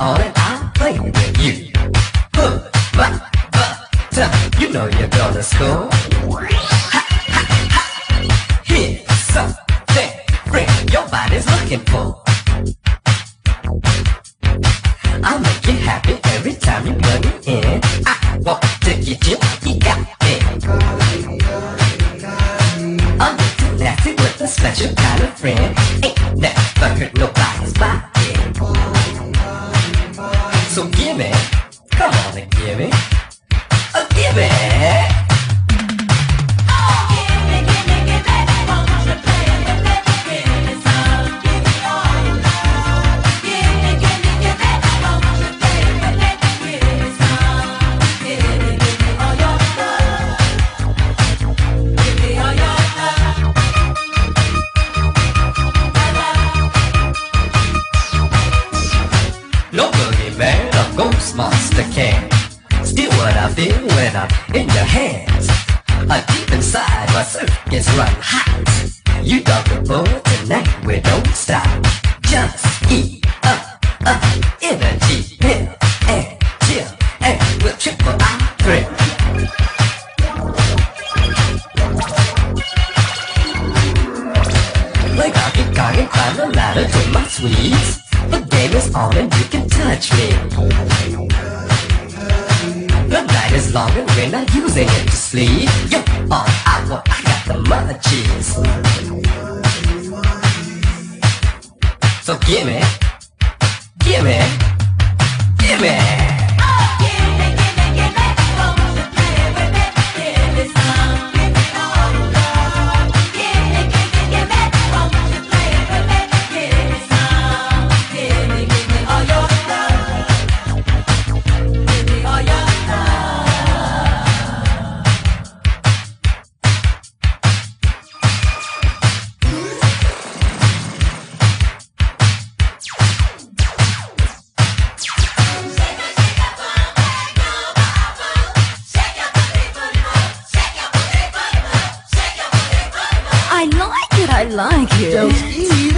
on and I'll play with you. But, but, uh, you know you're gonna score. Ha, ha, ha. Here's something friend your body's looking for. I'll make you happy every time you bring it in. I want to get you, you got me. I'm too nasty with a special kind of friend. Ain't never hurt nobody's body. So give me, come on and give me, uh, give me. Monster can. Steal what I feel when I'm in your hands. A deep inside my circuits run hot. You dog the boy tonight we don't stop. Just eat up, up, energy, pill and chill And we'll triple our thrill. Like I can I can climb the ladder to my sweets The game is on and you can touch me Is long and we're not using it to sleep. You're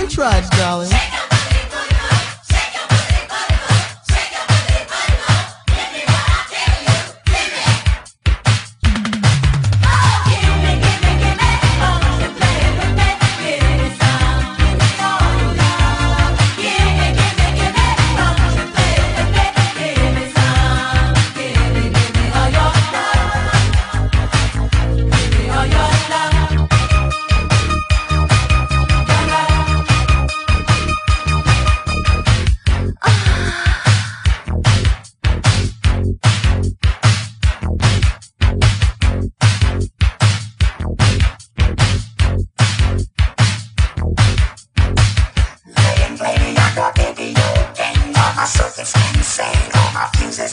trudge, darling. Sing All my things is.